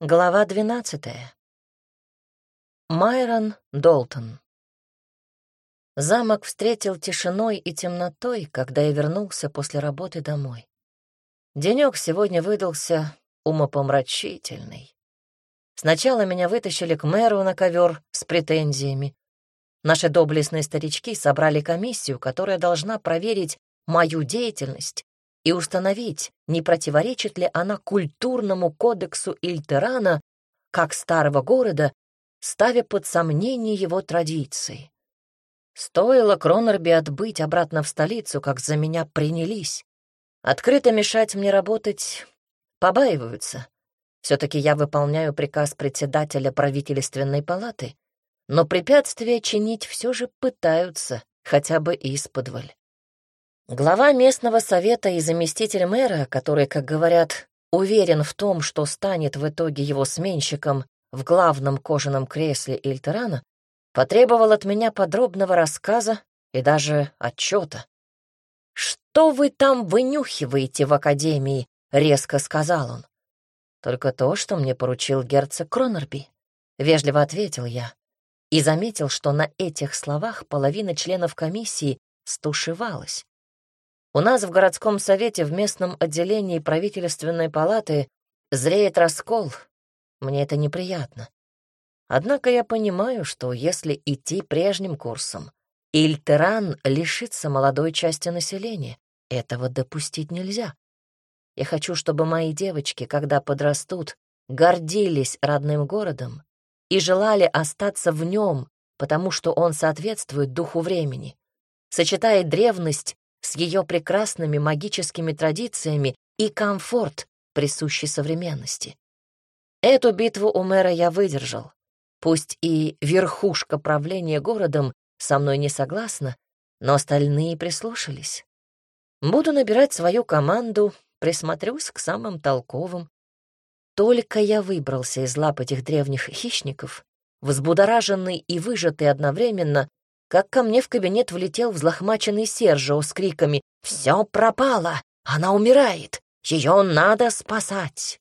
Глава двенадцатая. Майрон Долтон. Замок встретил тишиной и темнотой, когда я вернулся после работы домой. Денёк сегодня выдался умопомрачительный. Сначала меня вытащили к мэру на ковер с претензиями. Наши доблестные старички собрали комиссию, которая должна проверить мою деятельность и установить, не противоречит ли она культурному кодексу Ильтерана как старого города, ставя под сомнение его традиции. Стоило Кронерби отбыть обратно в столицу, как за меня принялись. Открыто мешать мне работать побаиваются. Все-таки я выполняю приказ председателя правительственной палаты, но препятствия чинить все же пытаются, хотя бы исподволь. Глава местного совета и заместитель мэра, который, как говорят, уверен в том, что станет в итоге его сменщиком в главном кожаном кресле Ильтерана, потребовал от меня подробного рассказа и даже отчета. «Что вы там вынюхиваете в академии?» — резко сказал он. «Только то, что мне поручил герцог Кронерби», — вежливо ответил я. И заметил, что на этих словах половина членов комиссии стушевалась. У нас в городском совете в местном отделении правительственной палаты зреет раскол. Мне это неприятно. Однако я понимаю, что если идти прежним курсом, Ильтеран лишится молодой части населения. Этого допустить нельзя. Я хочу, чтобы мои девочки, когда подрастут, гордились родным городом и желали остаться в нем, потому что он соответствует духу времени, сочетает древность с ее прекрасными магическими традициями и комфорт, присущий современности. Эту битву у мэра я выдержал. Пусть и верхушка правления городом со мной не согласна, но остальные прислушались. Буду набирать свою команду, присмотрюсь к самым толковым. Только я выбрался из лап этих древних хищников, взбудораженный и выжатый одновременно, как ко мне в кабинет влетел взлохмаченный Сержио с криками «Все пропало! Она умирает! Ее надо спасать!»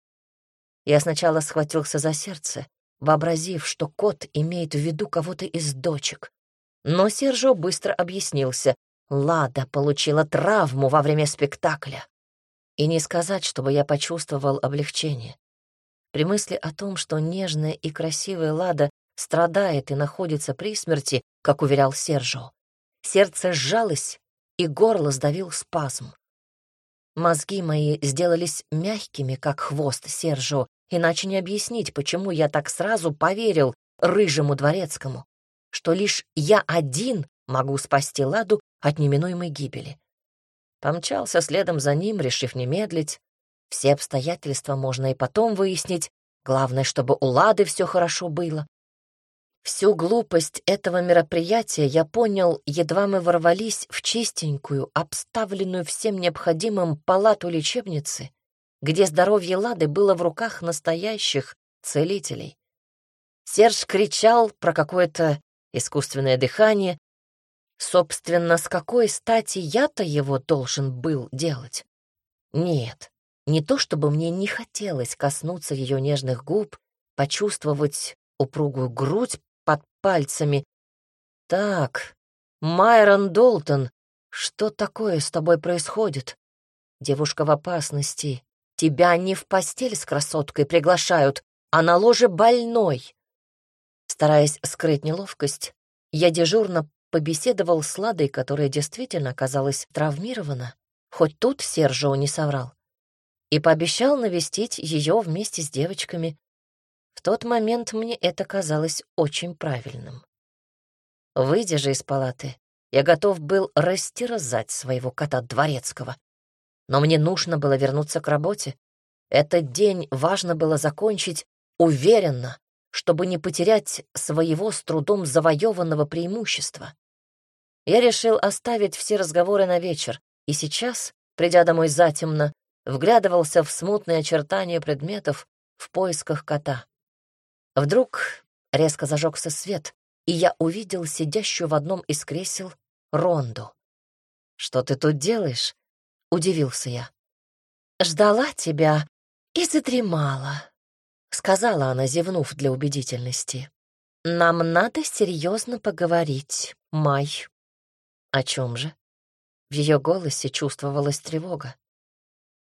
Я сначала схватился за сердце, вообразив, что кот имеет в виду кого-то из дочек. Но Сержио быстро объяснился. Лада получила травму во время спектакля. И не сказать, чтобы я почувствовал облегчение. При мысли о том, что нежная и красивая Лада страдает и находится при смерти, как уверял Сержо. Сердце сжалось, и горло сдавил спазм. Мозги мои сделались мягкими, как хвост Сержо, иначе не объяснить, почему я так сразу поверил рыжему дворецкому, что лишь я один могу спасти Ладу от неминуемой гибели. Помчался следом за ним, решив не медлить. Все обстоятельства можно и потом выяснить. Главное, чтобы у Лады все хорошо было. Всю глупость этого мероприятия я понял, едва мы ворвались в чистенькую, обставленную всем необходимым палату лечебницы, где здоровье Лады было в руках настоящих целителей. Серж кричал про какое-то искусственное дыхание. Собственно, с какой стати я-то его должен был делать? Нет, не то чтобы мне не хотелось коснуться ее нежных губ, почувствовать упругую грудь пальцами. «Так, Майрон Долтон, что такое с тобой происходит? Девушка в опасности. Тебя не в постель с красоткой приглашают, а на ложе больной». Стараясь скрыть неловкость, я дежурно побеседовал с Ладой, которая действительно оказалась травмирована, хоть тут Сержио не соврал, и пообещал навестить ее вместе с девочками, в тот момент мне это казалось очень правильным. Выйдя же из палаты, я готов был растерзать своего кота дворецкого. Но мне нужно было вернуться к работе. Этот день важно было закончить уверенно, чтобы не потерять своего с трудом завоеванного преимущества. Я решил оставить все разговоры на вечер, и сейчас, придя домой затемно, вглядывался в смутные очертания предметов в поисках кота. Вдруг резко зажегся свет, и я увидел сидящую в одном из кресел Ронду. «Что ты тут делаешь?» — удивился я. «Ждала тебя и задремала», — сказала она, зевнув для убедительности. «Нам надо серьезно поговорить, Май». «О чем же?» В ее голосе чувствовалась тревога.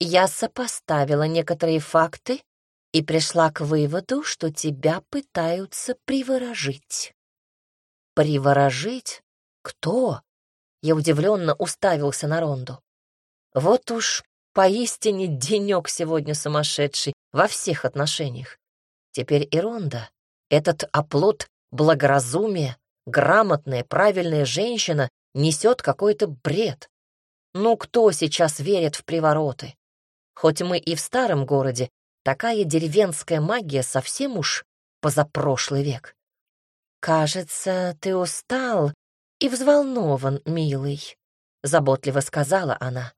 «Я сопоставила некоторые факты и пришла к выводу, что тебя пытаются приворожить». «Приворожить? Кто?» Я удивленно уставился на Ронду. Вот уж поистине денек сегодня сумасшедший во всех отношениях. Теперь и Ронда, этот оплот благоразумия, грамотная, правильная женщина несет какой-то бред. Ну кто сейчас верит в привороты? Хоть мы и в старом городе, такая деревенская магия совсем уж позапрошлый век. «Кажется, ты устал и взволнован, милый», — заботливо сказала она.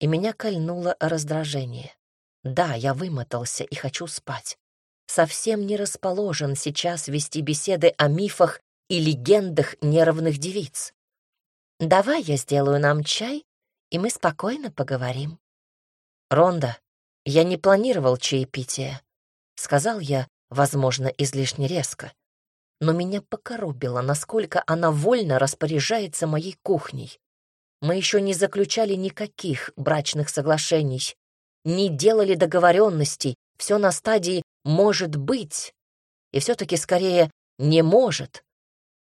И меня кольнуло раздражение. Да, я вымотался и хочу спать. Совсем не расположен сейчас вести беседы о мифах и легендах нервных девиц. Давай я сделаю нам чай, и мы спокойно поговорим. Ронда, я не планировал чаепития, сказал я, возможно, излишне резко но меня покоробило, насколько она вольно распоряжается моей кухней. Мы еще не заключали никаких брачных соглашений, не делали договоренностей, все на стадии «может быть», и все-таки скорее «не может».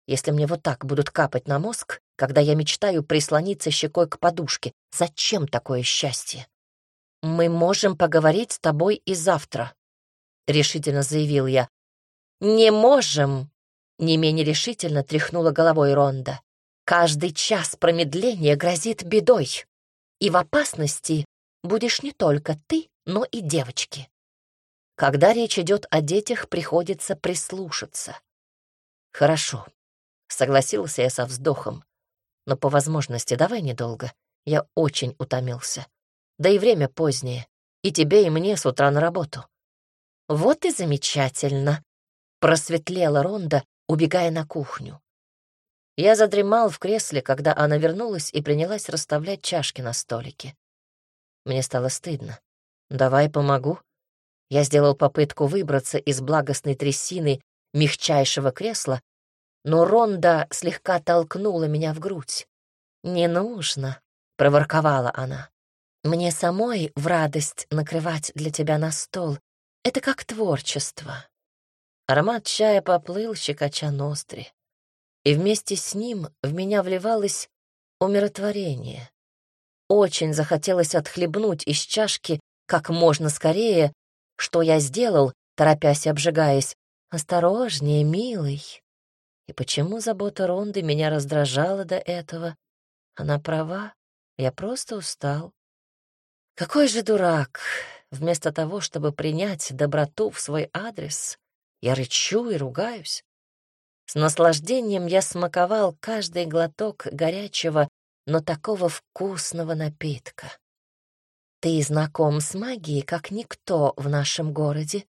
Если мне вот так будут капать на мозг, когда я мечтаю прислониться щекой к подушке, зачем такое счастье? «Мы можем поговорить с тобой и завтра», — решительно заявил я. «Не можем», не менее решительно тряхнула головой Ронда. «Каждый час промедления грозит бедой, и в опасности будешь не только ты, но и девочки. Когда речь идет о детях, приходится прислушаться». «Хорошо», — согласился я со вздохом, «но по возможности давай недолго. Я очень утомился. Да и время позднее, и тебе, и мне с утра на работу». «Вот и замечательно», — просветлела Ронда, убегая на кухню. Я задремал в кресле, когда она вернулась и принялась расставлять чашки на столике. Мне стало стыдно. «Давай помогу». Я сделал попытку выбраться из благостной трясины мягчайшего кресла, но Ронда слегка толкнула меня в грудь. «Не нужно», — проворковала она. «Мне самой в радость накрывать для тебя на стол. Это как творчество. Аромат чая поплыл, щекоча ноздри. И вместе с ним в меня вливалось умиротворение. Очень захотелось отхлебнуть из чашки как можно скорее, что я сделал, торопясь и обжигаясь. «Осторожнее, милый». И почему забота Ронды меня раздражала до этого? Она права, я просто устал. Какой же дурак! Вместо того, чтобы принять доброту в свой адрес, я рычу и ругаюсь. С наслаждением я смаковал каждый глоток горячего, но такого вкусного напитка. Ты знаком с магией, как никто в нашем городе,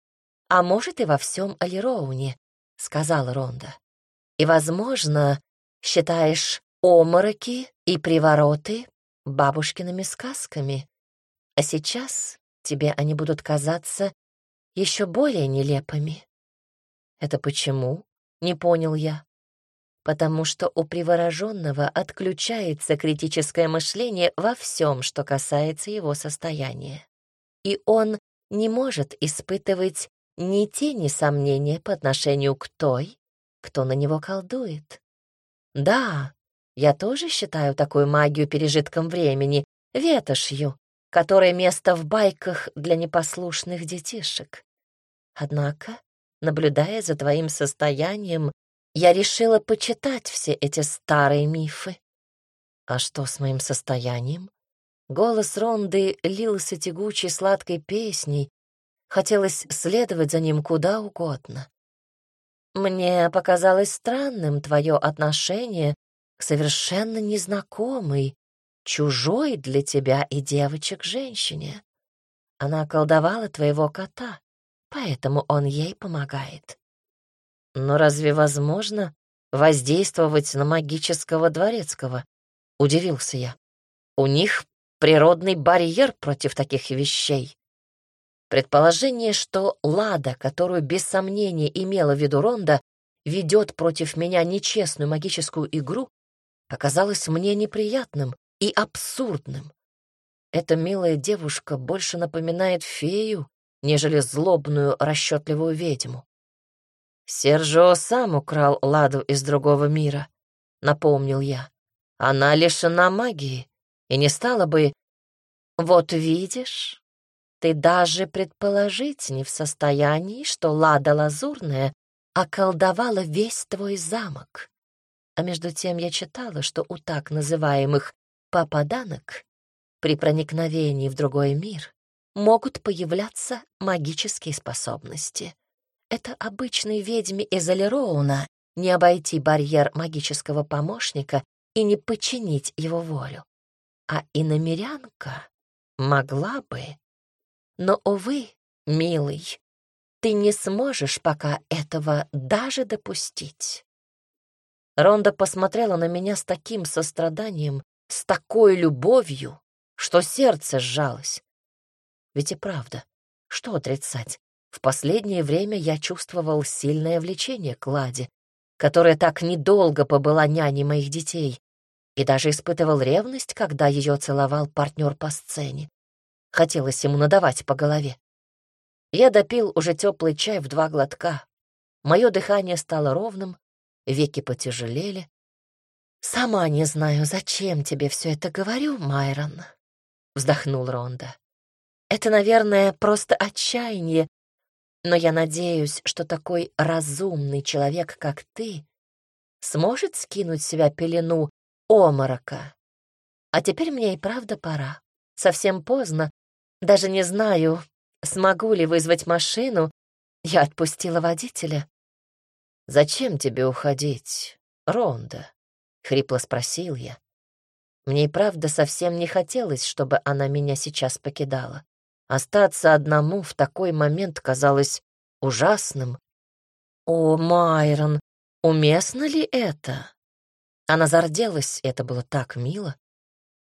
а может и во всем Алироуне, — сказал Ронда. И, возможно, считаешь омороки и привороты бабушкиными сказками. А сейчас тебе они будут казаться еще более нелепыми. Это почему? Не понял я. Потому что у привороженного отключается критическое мышление во всем, что касается его состояния. И он не может испытывать ни тени сомнения по отношению к той, кто на него колдует. Да, я тоже считаю такую магию пережитком времени, ветошью, которая место в байках для непослушных детишек. Однако наблюдая за твоим состоянием, я решила почитать все эти старые мифы. А что с моим состоянием? Голос Ронды лился тягучей сладкой песней. Хотелось следовать за ним куда угодно. Мне показалось странным твое отношение к совершенно незнакомой, чужой для тебя и девочек женщине. Она колдовала твоего кота поэтому он ей помогает. Но разве возможно воздействовать на магического дворецкого? Удивился я. У них природный барьер против таких вещей. Предположение, что Лада, которую без сомнения имела в виду Ронда, ведет против меня нечестную магическую игру, показалось мне неприятным и абсурдным. Эта милая девушка больше напоминает фею, нежели злобную, расчетливую ведьму. Сержо сам украл Ладу из другого мира, напомнил я. Она лишена магии и не стала бы... Вот видишь, ты даже предположить не в состоянии, что Лада Лазурная околдовала весь твой замок. А между тем я читала, что у так называемых «попаданок» при проникновении в другой мир могут появляться магические способности. Это обычной ведьме из Алероуна не обойти барьер магического помощника и не подчинить его волю. А иномерянка могла бы. Но, увы, милый, ты не сможешь пока этого даже допустить. Ронда посмотрела на меня с таким состраданием, с такой любовью, что сердце сжалось. Ведь и правда, что отрицать? В последнее время я чувствовал сильное влечение к Ладе, которая так недолго побыла няней моих детей, и даже испытывал ревность, когда ее целовал партнер по сцене. Хотелось ему надавать по голове. Я допил уже теплый чай в два глотка. Мое дыхание стало ровным, веки потяжелели. «Сама не знаю, зачем тебе все это говорю, Майрон», — вздохнул Ронда. «Это, наверное, просто отчаяние но я надеюсь, что такой разумный человек, как ты, сможет скинуть с себя пелену оморока. А теперь мне и правда пора. Совсем поздно. Даже не знаю, смогу ли вызвать машину. Я отпустила водителя. «Зачем тебе уходить, Ронда?» — хрипло спросил я. Мне и правда совсем не хотелось, чтобы она меня сейчас покидала. Остаться одному в такой момент казалось ужасным. «О, Майрон, уместно ли это?» Она зарделась, это было так мило.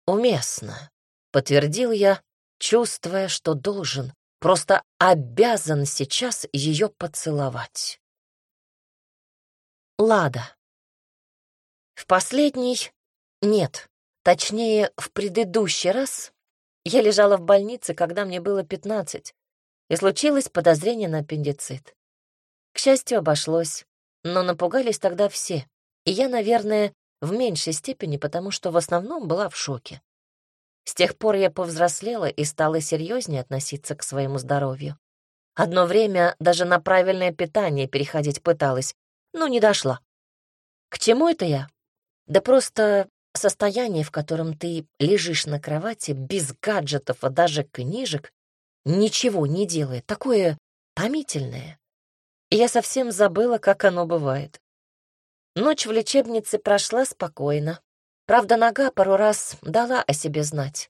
«Уместно», — подтвердил я, чувствуя, что должен, просто обязан сейчас ее поцеловать. Лада. В последний... Нет, точнее, в предыдущий раз я лежала в больнице, когда мне было пятнадцать, и случилось подозрение на аппендицит. К счастью, обошлось, но напугались тогда все, и я, наверное, в меньшей степени, потому что в основном была в шоке. С тех пор я повзрослела и стала серьезнее относиться к своему здоровью. Одно время даже на правильное питание переходить пыталась, но не дошла. К чему это я? Да просто Состояние, в котором ты лежишь на кровати без гаджетов, а даже книжек, ничего не делая, такое томительное. Я совсем забыла, как оно бывает. Ночь в лечебнице прошла спокойно. Правда, нога пару раз дала о себе знать.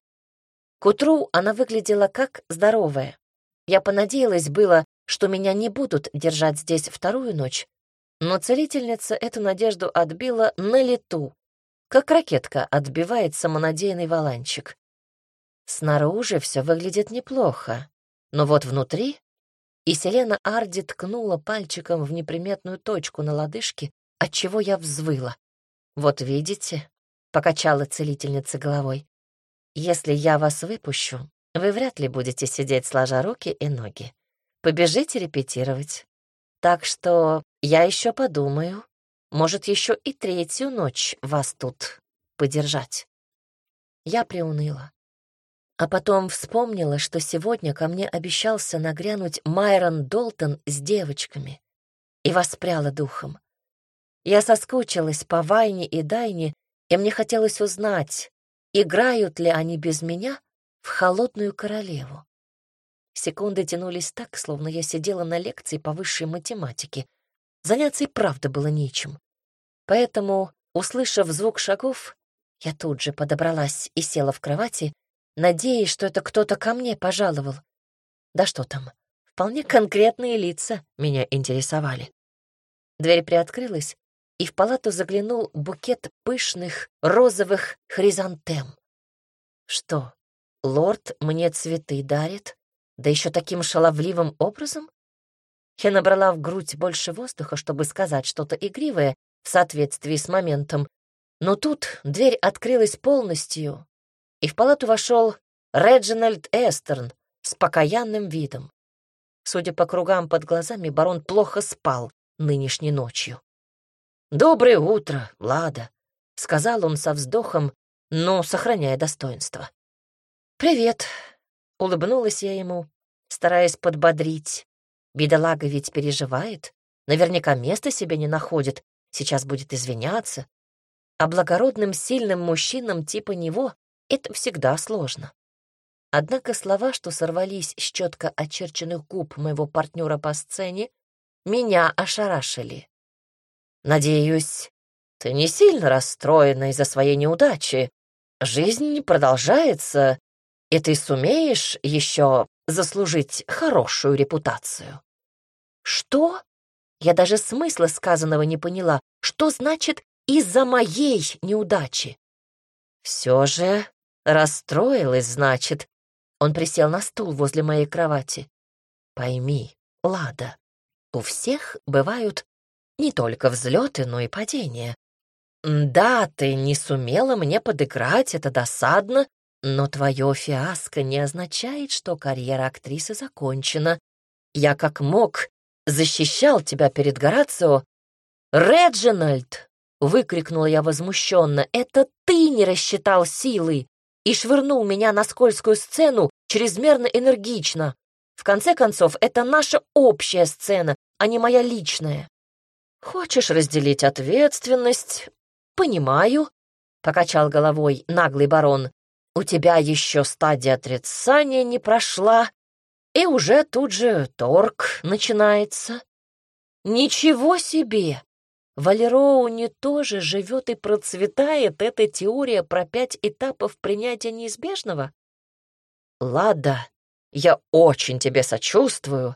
К утру она выглядела как здоровая. Я понадеялась было, что меня не будут держать здесь вторую ночь, но целительница эту надежду отбила на лету, как ракетка отбивает самонадеянный валанчик. Снаружи все выглядит неплохо, но вот внутри... И Селена Арди ткнула пальчиком в неприметную точку на лодыжке, отчего я взвыла. «Вот видите?» — покачала целительница головой. «Если я вас выпущу, вы вряд ли будете сидеть сложа руки и ноги. Побежите репетировать. Так что я еще подумаю, может, еще и третью ночь вас тут подержать. Я приуныла. А потом вспомнила, что сегодня ко мне обещался нагрянуть Майрон Долтон с девочками, и воспряла духом. Я соскучилась по Вайне и Дайне, и мне хотелось узнать, играют ли они без меня в холодную королеву. Секунды тянулись так, словно я сидела на лекции по высшей математике — Заняться и правда было нечем. Поэтому, услышав звук шагов, я тут же подобралась и села в кровати, надеясь, что это кто-то ко мне пожаловал. Да что там, вполне конкретные лица меня интересовали. Дверь приоткрылась, и в палату заглянул букет пышных розовых хризантем. Что, лорд мне цветы дарит, Да еще таким шаловливым образом? Я набрала в грудь больше воздуха, чтобы сказать что-то игривое в соответствии с моментом. Но тут дверь открылась полностью, и в палату вошел Реджинальд Эстерн с покаянным видом. Судя по кругам под глазами, барон плохо спал нынешней ночью. «Доброе утро, Лада», — сказал он со вздохом, но сохраняя достоинство. «Привет», — улыбнулась я ему, стараясь подбодрить. Бедолага ведь переживает, наверняка места себе не находит, сейчас будет извиняться. А благородным, сильным мужчинам типа него это всегда сложно. Однако слова, что сорвались с четко очерченных губ моего партнера по сцене, меня ошарашили. «Надеюсь, ты не сильно расстроена из-за своей неудачи. Жизнь продолжается, и ты сумеешь еще заслужить хорошую репутацию». «Что?» Я даже смысла сказанного не поняла. Что значит «из-за моей неудачи»? Все же расстроилась, значит. Он присел на стул возле моей кровати. Пойми, Лада, у всех бывают не только взлеты, но и падения. Да, ты не сумела мне подыграть, это досадно, но твое фиаско не означает, что карьера актрисы закончена. Я как мог защищал тебя перед Горацио. Реджинальд! выкрикнула я возмущенно. Это ты не рассчитал силы и швырнул меня на скользкую сцену чрезмерно энергично. В конце концов, это наша общая сцена, а не моя личная. Хочешь разделить ответственность? Понимаю, покачал головой наглый барон. У тебя еще стадия отрицания не прошла, и уже тут же торг начинается. Ничего себе! В Алероуне тоже живет и процветает эта теория про пять этапов принятия неизбежного? Лада, я очень тебе сочувствую,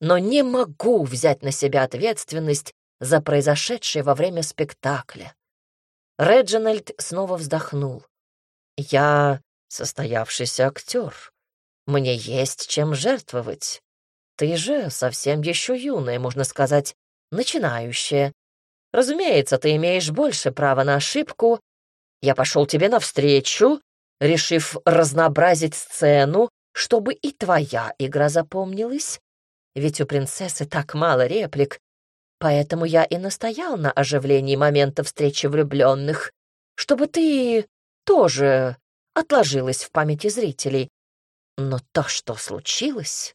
но не могу взять на себя ответственность за произошедшее во время спектакля. Реджинальд снова вздохнул. Я состоявшийся актер. Мне есть чем жертвовать. Ты же совсем еще юная, можно сказать, начинающая. Разумеется, ты имеешь больше права на ошибку. Я пошел тебе навстречу, решив разнообразить сцену, чтобы и твоя игра запомнилась. Ведь у принцессы так мало реплик, поэтому я и настоял на оживлении момента встречи влюбленных, чтобы ты тоже отложилась в памяти зрителей. Но то, что случилось...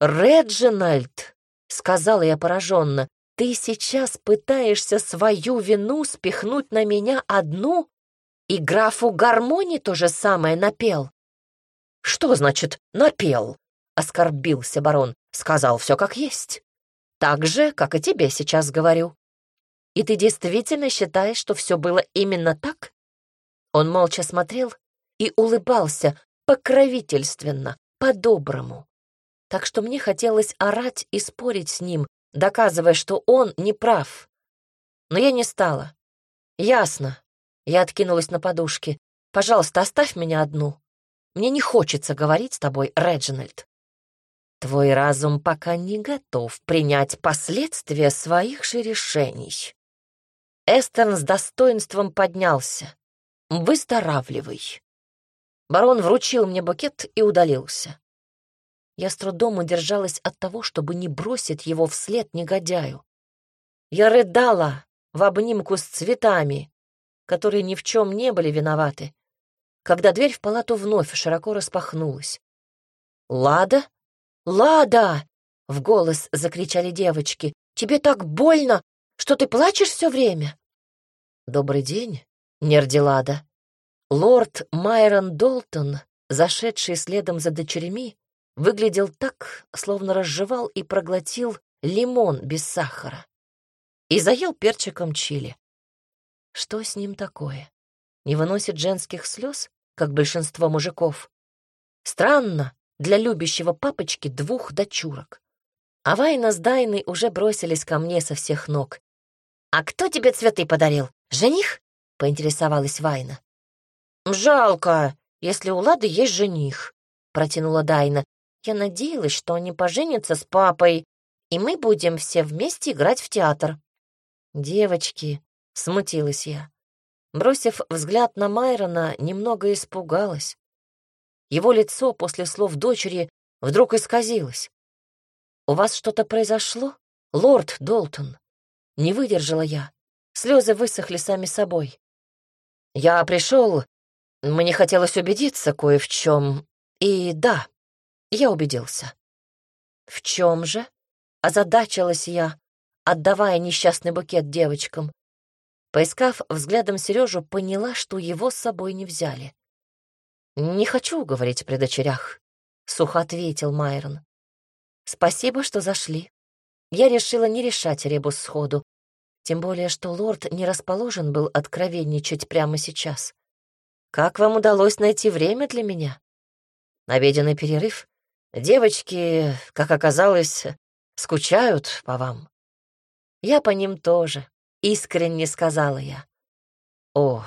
«Реджинальд!» — сказала я пораженно. «Ты сейчас пытаешься свою вину спихнуть на меня одну? И графу Гармони то же самое напел?» «Что значит «напел»?» — оскорбился барон. «Сказал все как есть. Так же, как и тебе сейчас говорю. И ты действительно считаешь, что все было именно так?» Он молча смотрел и улыбался, покровительственно, по-доброму. Так что мне хотелось орать и спорить с ним, доказывая, что он не прав. Но я не стала. Ясно. Я откинулась на подушке. Пожалуйста, оставь меня одну. Мне не хочется говорить с тобой, Реджинальд. Твой разум пока не готов принять последствия своих же решений. Эстерн с достоинством поднялся. Выздоравливай. Барон вручил мне букет и удалился. Я с трудом удержалась от того, чтобы не бросить его вслед негодяю. Я рыдала в обнимку с цветами, которые ни в чем не были виноваты, когда дверь в палату вновь широко распахнулась. «Лада? Лада!» — в голос закричали девочки. «Тебе так больно, что ты плачешь все время?» «Добрый день, Нердилада», Лорд Майрон Долтон, зашедший следом за дочерьми, выглядел так, словно разжевал и проглотил лимон без сахара и заел перчиком чили. Что с ним такое? Не выносит женских слез, как большинство мужиков? Странно для любящего папочки двух дочурок. А Вайна с Дайной уже бросились ко мне со всех ног. «А кто тебе цветы подарил? Жених?» — поинтересовалась Вайна. «Жалко, если у Лады есть жених», — протянула Дайна. Я надеялась, что они поженятся с папой, и мы будем все вместе играть в театр. Девочки, смутилась я. Бросив взгляд на Майрона, немного испугалась. Его лицо после слов дочери вдруг исказилось. «У вас что-то произошло, лорд Долтон?» Не выдержала я. Слезы высохли сами собой. «Я пришел, мне хотелось убедиться кое в чем, и да, я убедился». «В чем же?» — озадачилась я, отдавая несчастный букет девочкам. Поискав взглядом Сережу, поняла, что его с собой не взяли. «Не хочу говорить при дочерях», — сухо ответил Майрон. «Спасибо, что зашли. Я решила не решать ребус сходу, тем более, что лорд не расположен был откровенничать прямо сейчас. Как вам удалось найти время для меня? Обеденный перерыв? Девочки, как оказалось, скучают по вам. Я по ним тоже, искренне сказала я. О,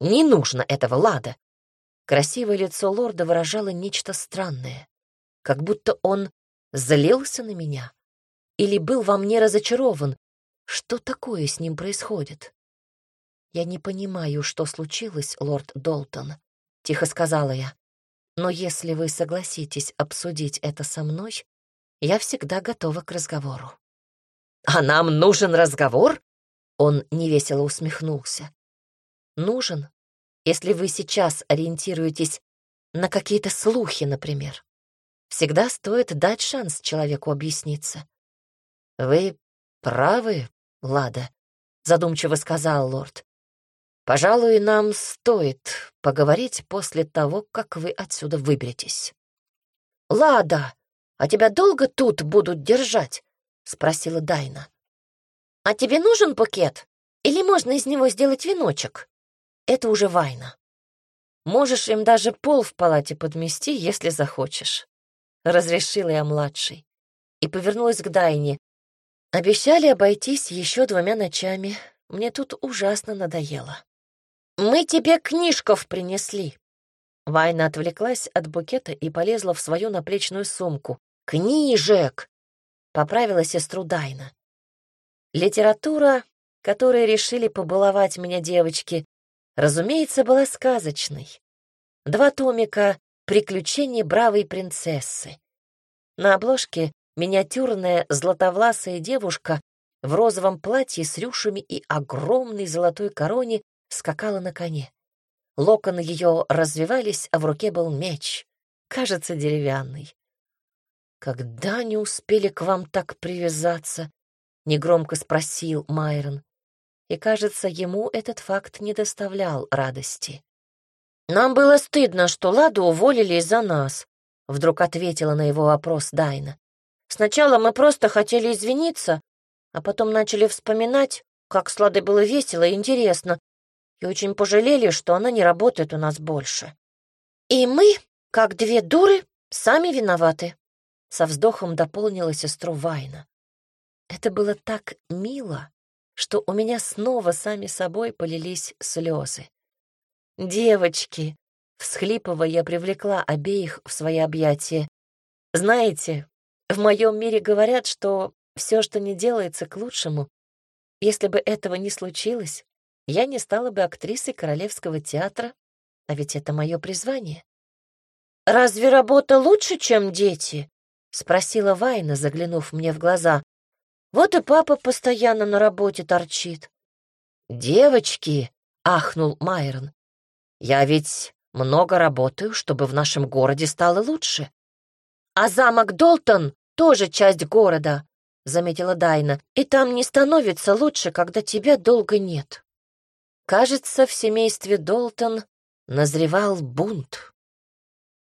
не нужно этого, Лада. Красивое лицо лорда выражало нечто странное, как будто он злился на меня или был во мне разочарован. Что такое с ним происходит? «Я не понимаю, что случилось, лорд Долтон», — тихо сказала я. «Но если вы согласитесь обсудить это со мной, я всегда готова к разговору». «А нам нужен разговор?» Он невесело усмехнулся. «Нужен, если вы сейчас ориентируетесь на какие-то слухи, например. Всегда стоит дать шанс человеку объясниться. «Вы правы, Лада», — задумчиво сказал лорд. «Пожалуй, нам стоит поговорить после того, как вы отсюда выберетесь». «Лада, а тебя долго тут будут держать?» — спросила Дайна. «А тебе нужен букет? Или можно из него сделать веночек?» это уже вайна. Можешь им даже пол в палате подмести, если захочешь. Разрешила я младший. И повернулась к Дайне. Обещали обойтись еще двумя ночами. Мне тут ужасно надоело. «Мы тебе книжков принесли». Вайна отвлеклась от букета и полезла в свою наплечную сумку. «Книжек!» — поправила сестру Дайна. Литература, которой решили побаловать меня девочки, разумеется, была сказочной. Два томика «Приключения бравой принцессы». На обложке миниатюрная златовласая девушка в розовом платье с рюшами и огромной золотой короне скакала на коне. Локоны ее развивались, а в руке был меч, кажется, деревянный. «Когда они успели к вам так привязаться?» — негромко спросил Майрон и, кажется, ему этот факт не доставлял радости. «Нам было стыдно, что Ладу уволили из-за нас», — вдруг ответила на его вопрос Дайна. «Сначала мы просто хотели извиниться, а потом начали вспоминать, как с было весело и интересно, и очень пожалели, что она не работает у нас больше. И мы, как две дуры, сами виноваты», — со вздохом дополнила сестру Вайна. Это было так мило, что у меня снова сами собой полились слезы. «Девочки!» — всхлипывая, привлекла обеих в свои объятия. «Знаете, в моем мире говорят, что все, что не делается к лучшему, если бы этого не случилось, я не стала бы актрисой Королевского театра, а ведь это мое призвание». «Разве работа лучше, чем дети?» — спросила Вайна, заглянув мне в глаза. Вот и папа постоянно на работе торчит. «Девочки!» — ахнул Майрон. «Я ведь много работаю, чтобы в нашем городе стало лучше». «А замок Долтон тоже часть города», — заметила Дайна, «и там не становится лучше, когда тебя долго нет». Кажется, в семействе Долтон назревал бунт.